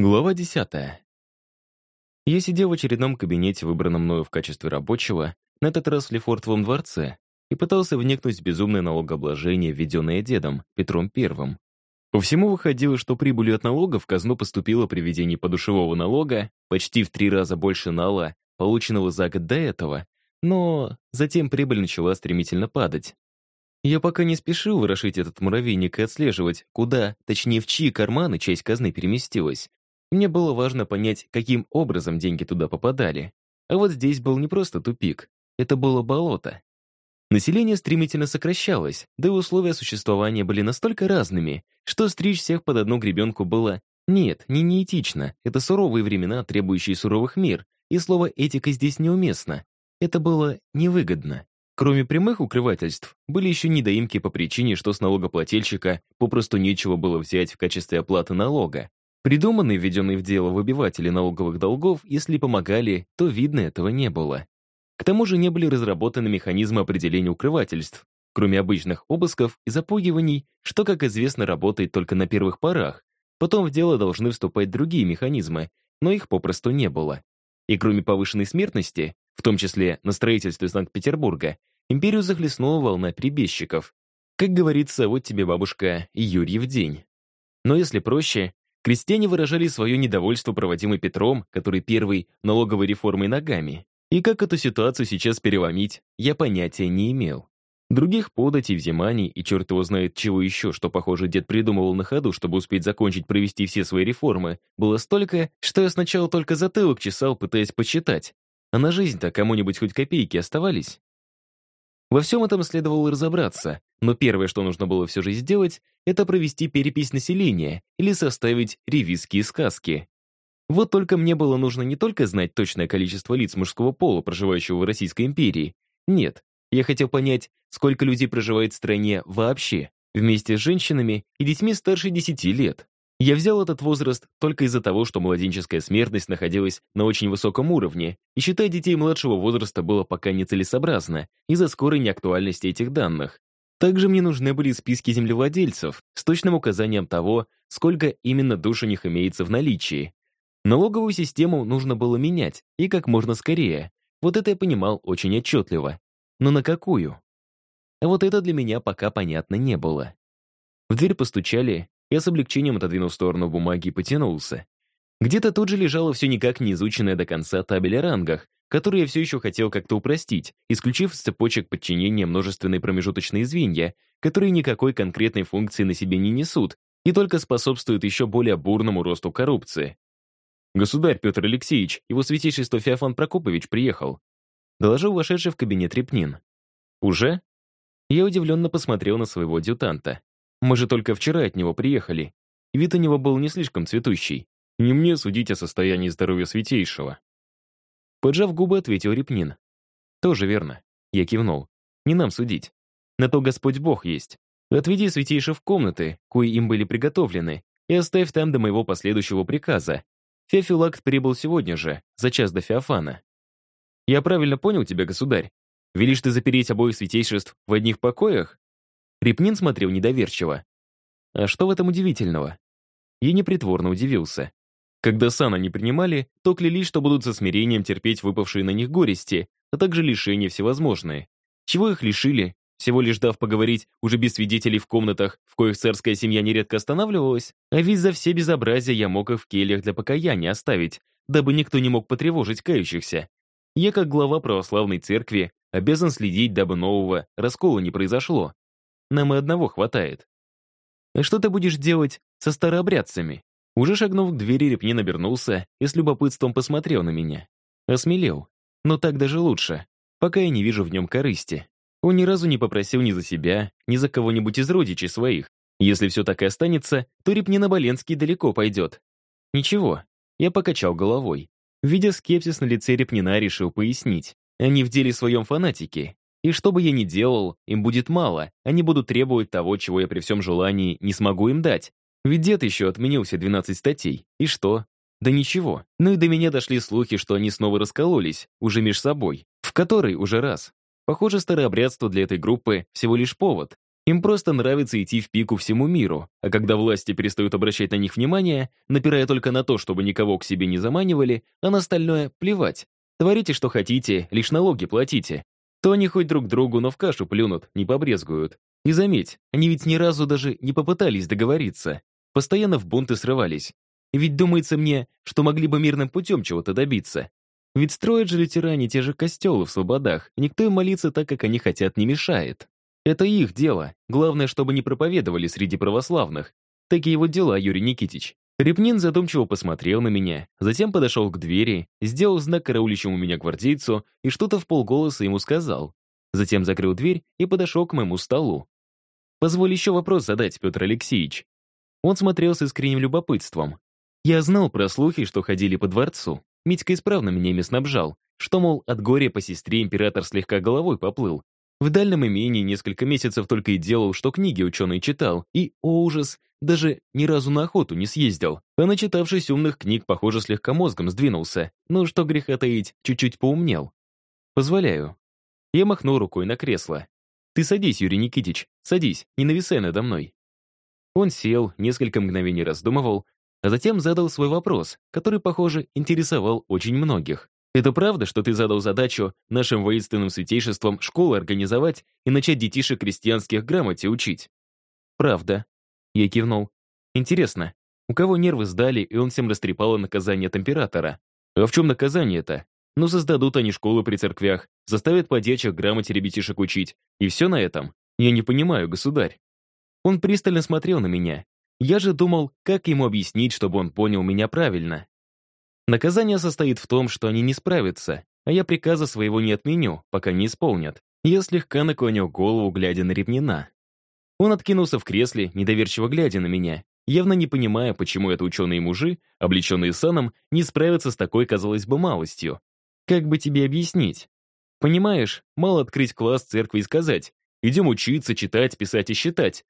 Глава 10. Я сидел в очередном кабинете, выбранном мною в качестве рабочего, на этот раз в Лефортовом дворце, и пытался вникнуть в безумное налогообложение, введенное дедом, Петром Первым. По всему выходило, что прибылью от налога в казну поступило при введении подушевого налога почти в три раза больше нала, полученного за год до этого, но затем прибыль начала стремительно падать. Я пока не спешил ворошить этот муравейник и отслеживать, куда, точнее в чьи карманы часть казны переместилась, мне было важно понять, каким образом деньги туда попадали. А вот здесь был не просто тупик, это было болото. Население стремительно сокращалось, да и условия существования были настолько разными, что стричь всех под одну гребенку было нет, не неэтично, это суровые времена, требующие суровых мер, и слово «этика» здесь неуместно. Это было невыгодно. Кроме прямых укрывательств, были еще недоимки по причине, что с налогоплательщика попросту нечего было взять в качестве оплаты налога. Придуманные, введенные в дело выбиватели налоговых долгов, если помогали, то видно этого не было. К тому же не были разработаны механизмы определения укрывательств, кроме обычных обысков и запугиваний, что, как известно, работает только на первых порах. Потом в дело должны вступать другие механизмы, но их попросту не было. И кроме повышенной смертности, в том числе на строительстве Санкт-Петербурга, империю захлестнула волна перебежчиков. Как говорится, вот тебе бабушка и Юрьев день. Но если проще, Крестьяне выражали свое недовольство проводимой Петром, который первый налоговой реформой ногами. И как эту ситуацию сейчас переломить, я понятия не имел. Других податей, взиманий и черт его знает чего еще, что, похоже, дед придумывал на ходу, чтобы успеть закончить провести все свои реформы, было столько, что я сначала только затылок чесал, пытаясь посчитать. А на жизнь-то кому-нибудь хоть копейки оставались? Во всем этом следовало разобраться, но первое, что нужно было все же сделать, это провести перепись населения или составить ревизские сказки. Вот только мне было нужно не только знать точное количество лиц мужского пола, проживающего в Российской империи. Нет, я хотел понять, сколько людей проживает в стране вообще, вместе с женщинами и детьми старше 10 лет. Я взял этот возраст только из-за того, что младенческая смертность находилась на очень высоком уровне, и считать детей младшего возраста было пока нецелесообразно из-за скорой неактуальности этих данных. Также мне нужны были списки землевладельцев с точным указанием того, сколько именно душ у них имеется в наличии. Налоговую систему нужно было менять, и как можно скорее. Вот это я понимал очень отчетливо. Но на какую? А вот это для меня пока понятно не было. В дверь постучали, я с облегчением отодвинул сторону бумаги и потянулся. Где-то тут же лежало все никак не изученное до конца табель о рангах, который я все еще хотел как-то упростить, исключив с цепочек подчинения множественные промежуточные звенья, которые никакой конкретной функции на себе не несут и только способствуют еще более бурному росту коррупции. «Государь Петр Алексеевич, его святейшество Феофан Прокопович приехал», доложил вошедший в кабинет Репнин. «Уже?» Я удивленно посмотрел на своего адъютанта. Мы же только вчера от него приехали. Вид у него был не слишком цветущий. Не мне судить о состоянии здоровья святейшего. Поджав губы, ответил Репнин. Тоже верно. Я кивнул. Не нам судить. На то Господь Бог есть. Отведи святейших в комнаты, кои им были приготовлены, и оставь там до моего последующего приказа. Феофилакт прибыл сегодня же, за час до Феофана. Я правильно понял тебя, государь? Велишь ты запереть обоих святейшеств в одних покоях? Репнин смотрел недоверчиво. А что в этом удивительного? Я непритворно удивился. Когда сана не принимали, то клялись, что будут со смирением терпеть выпавшие на них горести, а также лишения всевозможные. Чего их лишили, всего лишь дав поговорить уже без свидетелей в комнатах, в коих царская семья нередко останавливалась, а ведь за все безобразия я мог их в кельях для покаяния оставить, дабы никто не мог потревожить кающихся. Я, как глава православной церкви, обязан следить, дабы нового раскола не произошло. Нам и одного хватает. А что ты будешь делать со старообрядцами? Уже шагнув к двери, Репнин обернулся и с любопытством посмотрел на меня. Осмелел. Но так даже лучше, пока я не вижу в нем корысти. Он ни разу не попросил ни за себя, ни за кого-нибудь из родичей своих. Если все так и останется, то Репнин Оболенский далеко пойдет. Ничего, я покачал головой. Видя скепсис на лице Репнина, решил пояснить. Они в деле своем фанатики, и что бы я ни делал, им будет мало, они будут требовать того, чего я при всем желании не смогу им дать. Ведь дед еще отменил все 12 статей. И что? Да ничего. Ну и до меня дошли слухи, что они снова раскололись, уже меж собой. В который уже раз. Похоже, старообрядство для этой группы всего лишь повод. Им просто нравится идти в пику всему миру, а когда власти перестают обращать на них внимание, напирая только на то, чтобы никого к себе не заманивали, а на остальное плевать. Творите, что хотите, лишь налоги платите. То они хоть друг другу, но в кашу плюнут, не побрезгуют. И заметь, они ведь ни разу даже не попытались договориться. Постоянно в бунты срывались. Ведь думается мне, что могли бы мирным путем чего-то добиться. Ведь строят же лютеране те же костелы в свободах, и никто им молиться так, как они хотят, не мешает. Это их дело. Главное, чтобы не проповедовали среди православных. Такие вот дела, Юрий Никитич. Репнин задумчиво посмотрел на меня, затем подошел к двери, сделал знак караулищему меня гвардейцу и что-то в полголоса ему сказал. Затем закрыл дверь и подошел к моему столу. «Позволь еще вопрос задать, Петр Алексеевич». Он смотрел с искренним любопытством. Я знал про слухи, что ходили по дворцу. Митька исправно меня ими снабжал, что, мол, от горя по сестре император слегка головой поплыл. В дальнем имении несколько месяцев только и делал, что книги ученый читал, и, о ужас, даже ни разу на охоту не съездил. А начитавшись умных книг, похоже, слегка мозгом сдвинулся. Но что греха таить, чуть-чуть поумнел. Позволяю. Я махнул рукой на кресло. Ты садись, Юрий Никитич, садись, не нависай надо мной. Он сел, несколько мгновений раздумывал, а затем задал свой вопрос, который, похоже, интересовал очень многих. «Это правда, что ты задал задачу нашим воинственным святейшествам школы организовать и начать детишек крестьянских грамоте учить?» «Правда», — я кивнул. «Интересно, у кого нервы сдали, и он всем растрепало наказание от императора? А в чем наказание-то? Ну, создадут они школы при церквях, заставят подьячих грамоте ребятишек учить, и все на этом? Я не понимаю, государь». Он пристально смотрел на меня, я же думал, как ему объяснить, чтобы он понял меня правильно. Наказание состоит в том, что они не справятся, а я приказа своего не отменю, пока не исполнят. Я слегка наклонил голову, глядя на Репнина. Он откинулся в кресле, недоверчиво глядя на меня, явно не понимая, почему это ученые-мужи, облеченные саном, не справятся с такой, казалось бы, малостью. Как бы тебе объяснить? Понимаешь, мало открыть класс церкви и сказать «идем учиться, читать, писать и считать»,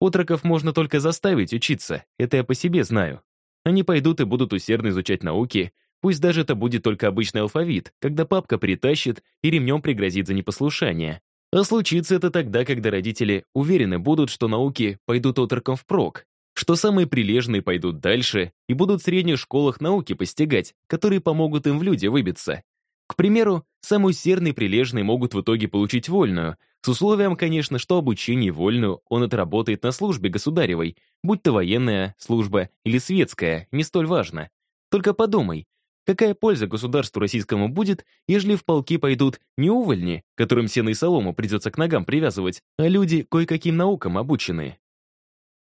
Отроков можно только заставить учиться, это я по себе знаю. Они пойдут и будут усердно изучать науки, пусть даже это будет только обычный алфавит, когда папка притащит и ремнем пригрозит за непослушание. А случится это тогда, когда родители уверены будут, что науки пойдут отрокам впрок, что самые прилежные пойдут дальше и будут в средних школах науки постигать, которые помогут им в люди выбиться. К примеру, самые усердные прилежные могут в итоге получить вольную, с условием, конечно, что обучение вольную он отработает на службе государевой, будь то военная служба или светская, не столь важно. Только подумай, какая польза государству российскому будет, ежели в полки пойдут не увольни, которым сено и солому придется к ногам привязывать, а люди кое-каким наукам обученные.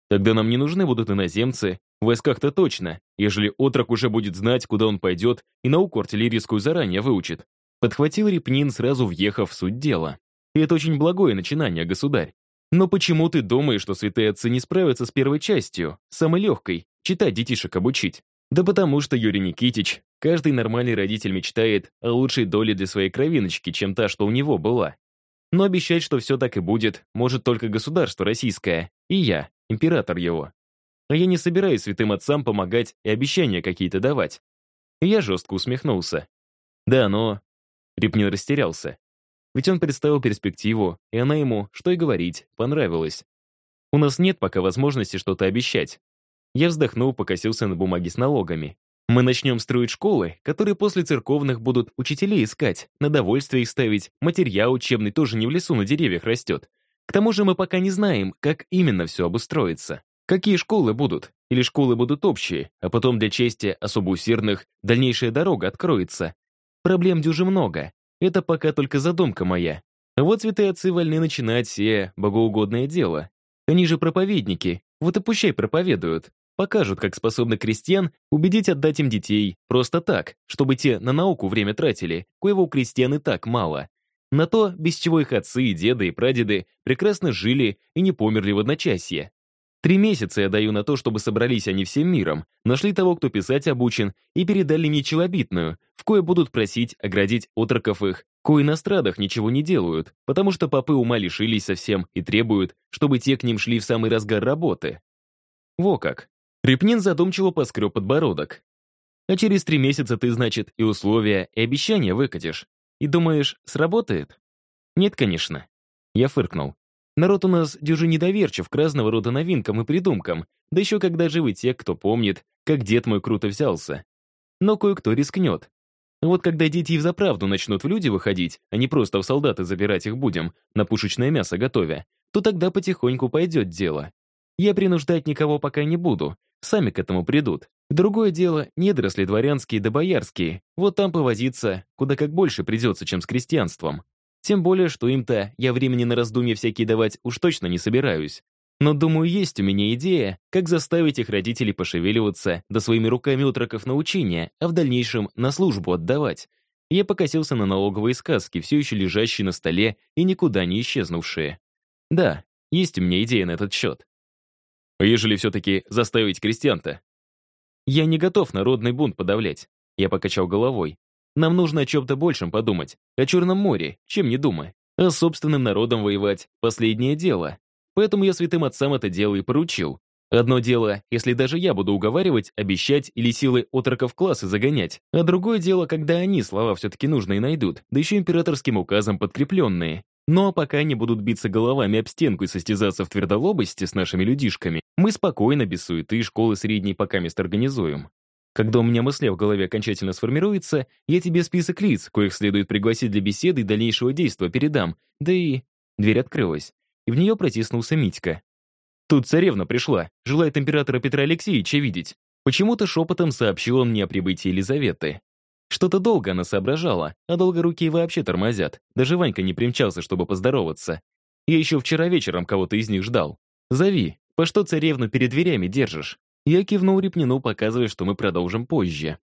Тогда нам не нужны будут иноземцы, в войсках-то точно, ежели отрок уже будет знать, куда он пойдет, и науку артиллерийскую заранее выучит. Подхватил Репнин, сразу въехав в суть дела. И это очень благое начинание, государь. Но почему ты думаешь, что святые отцы не справятся с первой частью, самой легкой, читать детишек обучить? Да потому что, Юрий Никитич, каждый нормальный родитель мечтает о лучшей доле для своей кровиночки, чем та, что у него была. Но обещать, что все так и будет, может только государство российское, и я, император его. А я не собираюсь святым отцам помогать и обещания какие-то давать. я жестко усмехнулся. Да, но... Репнин растерялся. Ведь он представил перспективу, и она ему, что и говорить, понравилась. У нас нет пока возможности что-то обещать. Я вздохнул, покосился на бумаги с налогами. Мы начнем строить школы, которые после церковных будут учителей искать, на довольствие их ставить, материал учебный тоже не в лесу на деревьях растет. К тому же мы пока не знаем, как именно все обустроится. Какие школы будут? Или школы будут общие, а потом для чести особо усердных дальнейшая дорога откроется? Проблем дюже много, это пока только задумка моя. А вот святые отцы вольны начинать все богоугодное дело. Они же проповедники, вот и пущай проповедуют. Покажут, как способны крестьян убедить отдать им детей просто так, чтобы те на науку время тратили, коего у крестьян и так мало. На то, без чего их отцы и деды и прадеды прекрасно жили и не померли в одночасье. Три месяца я даю на то, чтобы собрались они всем миром, нашли того, кто писать обучен, и передали мне челобитную, в кое будут просить оградить отроков их, кои на страдах ничего не делают, потому что попы ума лишились совсем и требуют, чтобы те к ним шли в самый разгар работы. Во как. Репнин задумчиво поскреб подбородок. А через три месяца ты, значит, и условия, и обещания выкатишь. И думаешь, сработает? Нет, конечно. Я фыркнул. Народ у нас дюжи недоверчив к разного рода новинкам и придумкам, да еще когда живы те, кто помнит, как дед мой круто взялся. Но кое-кто рискнет. Вот когда дети и взаправду начнут в люди выходить, а не просто в солдаты забирать их будем, на пушечное мясо готовя, то тогда потихоньку пойдет дело. Я принуждать никого пока не буду, сами к этому придут. Другое дело — недоросли дворянские да боярские, вот там повозиться куда как больше придется, чем с крестьянством. Тем более, что им-то я времени на раздумья всякие давать уж точно не собираюсь. Но, думаю, есть у меня идея, как заставить их родителей пошевеливаться, да своими руками утроков на учение, а в дальнейшем на службу отдавать. Я покосился на налоговые сказки, все еще лежащие на столе и никуда не исчезнувшие. Да, есть у меня идея на этот счет. А ежели все-таки заставить крестьян-то? Я не готов народный бунт подавлять. Я покачал головой. Нам нужно о чем-то большем подумать. О Черном море, чем не думай. А собственным народом воевать — последнее дело. Поэтому я святым отцам это дело и поручил. Одно дело, если даже я буду уговаривать, обещать или силой отроков классы загонять, а другое дело, когда они слова все-таки нужные найдут, да еще императорским указом подкрепленные. Ну, а пока они будут биться головами об стенку и состязаться в твердолобости с нашими людишками, мы спокойно, без суеты, школы средней пока мест организуем. Когда у меня мысли в голове окончательно сформируется, я тебе список лиц, коих следует пригласить для беседы и дальнейшего действия передам, да и... Дверь открылась и в нее протиснулся Митька. «Тут царевна пришла, желает императора Петра Алексеевича видеть». Почему-то шепотом сообщил он мне о прибытии Елизаветы. Что-то долго она соображала, а долгорукие вообще тормозят. Даже Ванька не примчался, чтобы поздороваться. Я еще вчера вечером кого-то из них ждал. «Зови, по что царевну перед дверями держишь?» Я кивнул Репнину, показывая, что мы продолжим позже.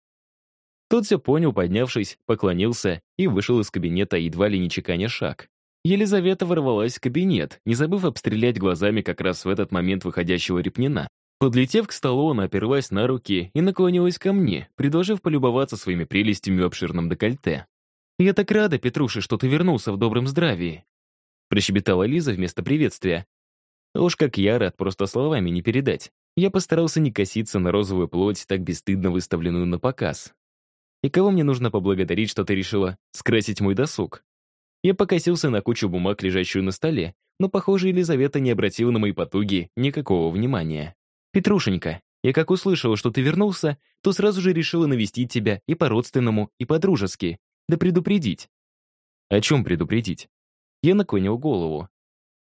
Тот все понял, поднявшись, поклонился и вышел из кабинета, едва ли не чеканя шаг. Елизавета ворвалась в кабинет, не забыв обстрелять глазами как раз в этот момент выходящего Репнина. Подлетев к столу, она оперлась на руки и наклонилась ко мне, предложив полюбоваться своими прелестями в обширном декольте. «Я так рада, Петруша, что ты вернулся в добром здравии», прощебетала Лиза вместо приветствия. Уж как я рад, просто словами не передать. Я постарался не коситься на розовую плоть, так бесстыдно выставленную на показ. И кого мне нужно поблагодарить, что ты решила скрасить мой досуг? Я покосился на кучу бумаг, лежащую на столе, но, похоже, Елизавета не обратила на мои потуги никакого внимания. «Петрушенька, я как услышала, что ты вернулся, то сразу же решила навестить тебя и по-родственному, и по-дружески, да предупредить». «О чем предупредить?» Я наклонил голову.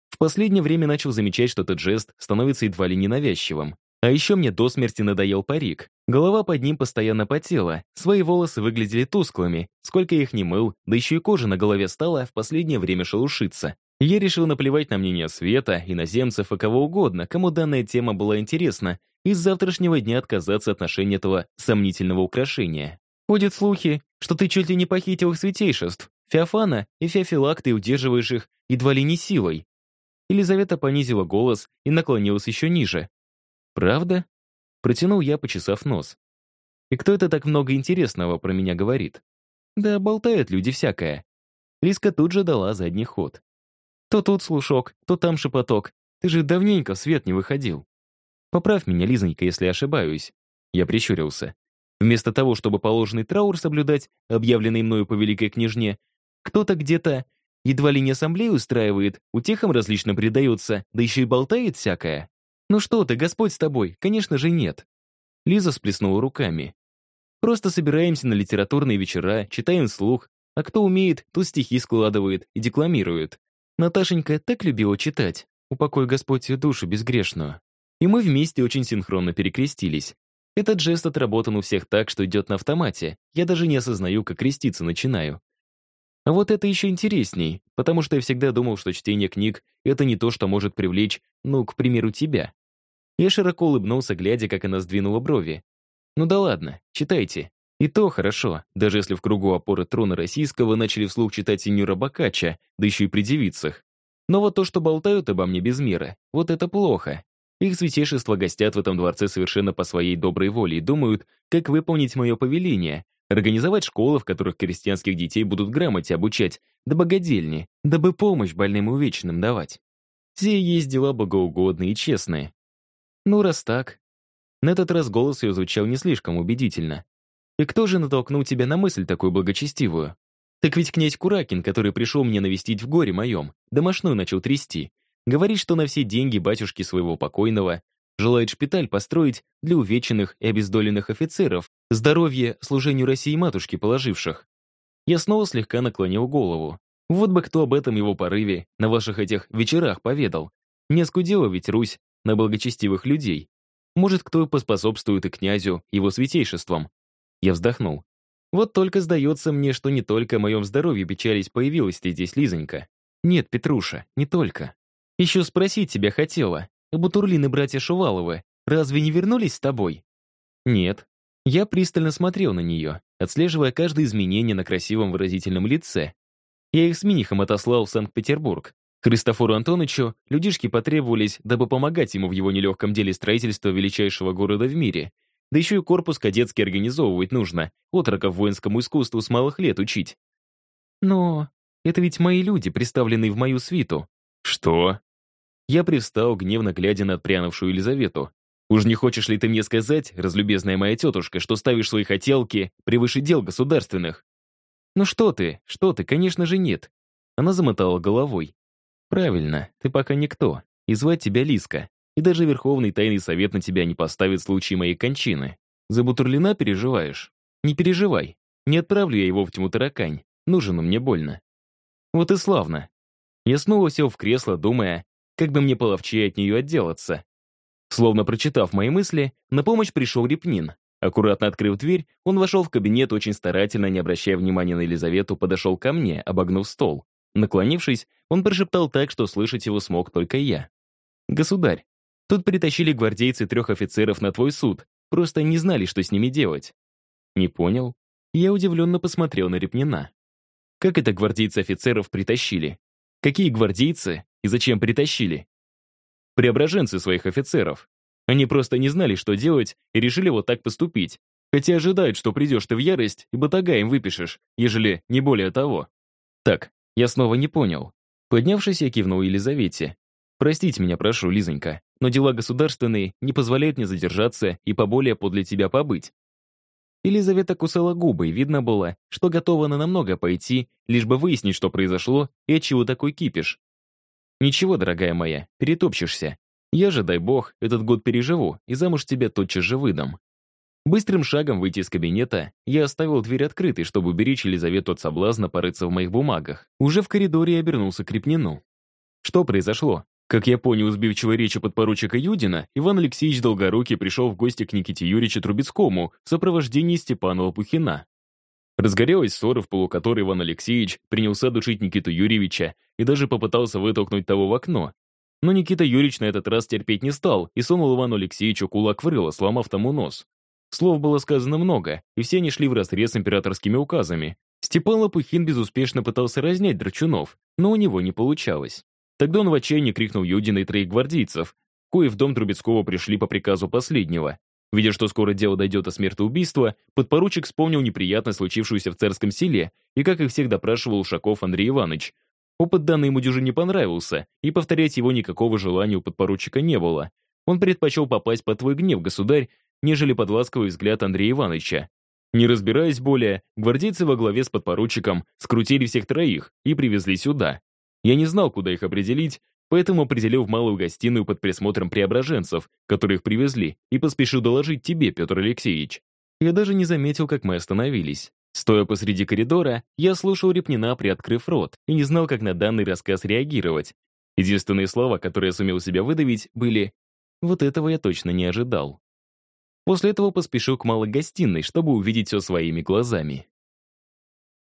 В последнее время начал замечать, что этот жест становится едва ли ненавязчивым. А еще мне до смерти надоел парик. Голова под ним постоянно потела, свои волосы выглядели тусклыми, сколько их не мыл, да еще и кожа на голове стала в последнее время шелушиться. Я решил наплевать на мнение Света, иноземцев и кого угодно, кому данная тема была интересна, и с завтрашнего дня отказаться от ношения этого сомнительного украшения. Ходят слухи, что ты чуть ли не похитил их святейшеств, Феофана и Феофилакты удерживаешь их едва ли не силой. Елизавета понизила голос и наклонилась еще ниже, «Правда?» Протянул я, почесав нос. «И кто это так много интересного про меня говорит?» «Да болтают люди всякое». Лиска тут же дала задний ход. «То тут слушок, то там шепоток. Ты же давненько в свет не выходил». «Поправь меня, Лизонька, если ошибаюсь». Я прищурился. Вместо того, чтобы положенный траур соблюдать, объявленный мною по великой княжне, кто-то где-то едва ли не ассамблею устраивает, утехам различно предается, да еще и болтает всякое. «Ну что ты, Господь с тобой? Конечно же нет». Лиза сплеснула руками. «Просто собираемся на литературные вечера, читаем вслух, а кто умеет, то стихи складывает и декламирует. Наташенька так любила читать, упокой Господь ее душу безгрешную. И мы вместе очень синхронно перекрестились. Этот жест отработан у всех так, что идет на автомате. Я даже не осознаю, как креститься начинаю. А вот это еще интересней, потому что я всегда думал, что чтение книг — это не то, что может привлечь, ну, к примеру, тебя. Я широко улыбнулся, глядя, как она сдвинула брови. «Ну да ладно, читайте. И то хорошо, даже если в кругу опоры трона российского начали вслух читать сеньора Бокачча, да еще и при девицах. Но вот то, что болтают обо мне без меры, вот это плохо. Их святейшество гостят в этом дворце совершенно по своей доброй воле и думают, как выполнить мое повеление, организовать школы, в которых крестьянских детей будут грамоте обучать, да богадельни, дабы помощь больным и увечным давать. Все есть дела богоугодные и честные, ну, раз так. На этот раз голос ее звучал не слишком убедительно. И кто же натолкнул тебя на мысль такую благочестивую? Так ведь князь Куракин, который пришел мне навестить в горе моем, домашную начал трясти. Говорит, что на все деньги батюшки своего покойного желает шпиталь построить для увеченных и обездоленных офицеров, здоровье служению России матушки положивших. Я снова слегка наклонил голову. Вот бы кто об этом его порыве на ваших этих вечерах поведал. Не скудела ведь Русь на благочестивых людей. Может, кто и поспособствует и князю, его святейшеством. Я вздохнул. Вот только сдается мне, что не только о моем здоровье печались появилась ты здесь, Лизонька. Нет, Петруша, не только. Еще спросить тебя хотела. Бутурлины братья Шуваловы разве не вернулись с тобой? Нет. Я пристально смотрел на нее, отслеживая каждое изменение на красивом выразительном лице. Я их с Минихом отослал в Санкт-Петербург. Христофору Антоновичу людишки потребовались, дабы помогать ему в его нелегком деле строительства величайшего города в мире. Да еще и корпус кадетский организовывать нужно, отроков воинскому искусству с малых лет учить. Но это ведь мои люди, представленные в мою свиту. Что? Я привстал, гневно глядя на отпрянувшую Елизавету. «Уж не хочешь ли ты мне сказать, разлюбезная моя тетушка, что ставишь свои хотелки превыше дел государственных?» «Ну что ты, что ты, конечно же нет». Она замотала головой. «Правильно, ты пока никто, и звать тебя Лиска, и даже Верховный Тайный Совет на тебя не поставит в случае моей кончины. За Бутурлина переживаешь? Не переживай, не отправлю я его в тьму таракань, нужен он мне больно». Вот и славно. Я снова сел в кресло, думая, как бы мне половчее от нее отделаться. Словно прочитав мои мысли, на помощь пришел Репнин. Аккуратно открыв дверь, он вошел в кабинет, очень старательно, не обращая внимания на Елизавету, подошел ко мне, обогнув стол. Наклонившись, он прошептал так, что слышать его смог только я. «Государь, тут притащили гвардейцы трех офицеров на твой суд, просто не знали, что с ними делать». «Не понял?» Я удивленно посмотрел на Репнина. «Как это гвардейцы офицеров притащили? Какие гвардейцы и зачем притащили? Преображенцы своих офицеров. Они просто не знали, что делать, и решили вот так поступить. Хотя ожидают, что придешь ты в ярость, и батага им выпишешь, ежели не более того. Так, я снова не понял. Поднявшись, я кивнул Елизавете. «Простите меня, прошу, Лизонька, но дела государственные не позволяют мне задержаться и поболее подле тебя побыть». Елизавета кусала губы, и видно было, что готова она намного пойти, лишь бы выяснить, что произошло и отчего такой кипиш. «Ничего, дорогая моя, перетопчешься. Я же, дай бог, этот год переживу и замуж тебя тотчас же выдам». Быстрым шагом выйти из кабинета, я оставил дверь открытой, чтобы уберечь Елизавету от соблазна порыться в моих бумагах. Уже в коридоре я обернулся к Репнину. Что произошло? Как я понял сбивчивой речи подпоручика Юдина, Иван Алексеевич Долгорукий пришел в гости к Никите Юрьевичу Трубецкому в сопровождении Степана Лопухина. Разгорелась ссора, в полу которой Иван Алексеевич принялся душить Никиту Юрьевича и даже попытался вытолкнуть того в окно. Но Никита Юрьевич на этот раз терпеть не стал и сунул Ивану Алексеевичу кулак в рыло, сломав тому нос. Слов было сказано много, и все они шли вразрез с императорскими указами. Степан Лопухин безуспешно пытался разнять драчунов, но у него не получалось. Тогда он в отчаянии крикнул Юдина и троих гвардейцев, кои в дом Трубецкого пришли по приказу последнего. Видя, что скоро дело дойдет о смертоубийства, подпоручик вспомнил неприятность, случившуюся в царском селе, и как их всех допрашивал Ушаков Андрей Иванович. Опыт данный ему дюже не понравился, и повторять его никакого желания у подпоручика не было. Он предпочел попасть под твой гнев, государь, нежели под ласковый взгляд Андрея Ивановича. Не разбираясь более, гвардейцы во главе с подпоручиком скрутили всех троих и привезли сюда. Я не знал, куда их определить, поэтому определил в малую гостиную под присмотром преображенцев, которых привезли, и поспешил доложить тебе, Петр Алексеевич. Я даже не заметил, как мы остановились. Стоя посреди коридора, я слушал Репнина, приоткрыв рот, и не знал, как на данный рассказ реагировать. Единственные слова, которые я сумел себя выдавить, были «Вот этого я точно не ожидал». После этого поспешил к малой гостиной, чтобы увидеть все своими глазами.